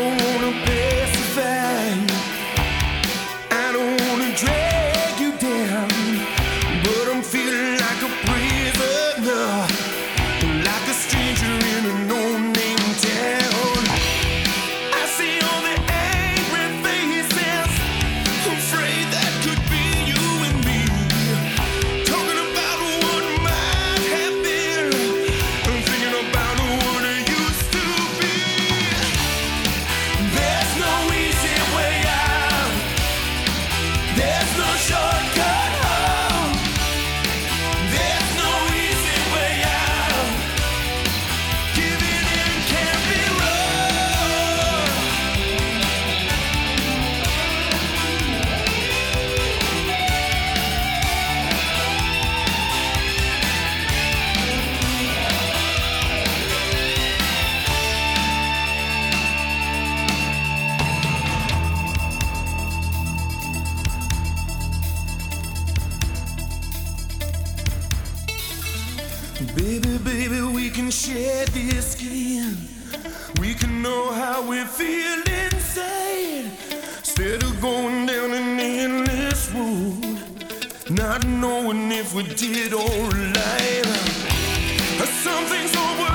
don't wanna be Baby, baby, we can share this skin. We can know how we feel inside. Instead of going down an endless road, not knowing if we did or lied. Something's over.